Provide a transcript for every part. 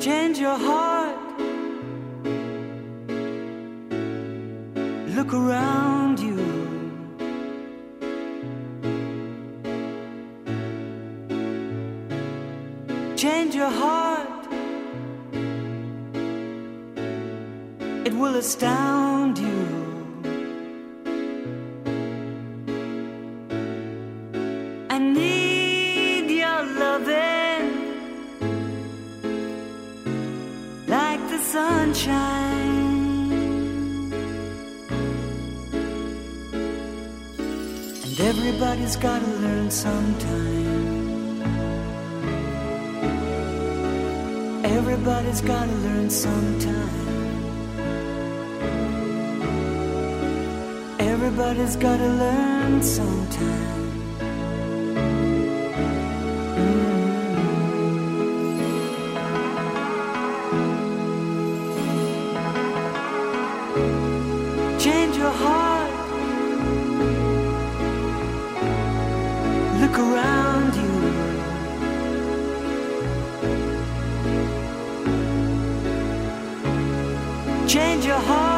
Change your heart. Look around you. Change your heart. It will astound you. I need sunshine. And everybody's gotta learn sometime. Everybody's gotta learn sometime. Everybody's gotta learn sometime. Change your heart. Look around you. Change your heart.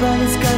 Learn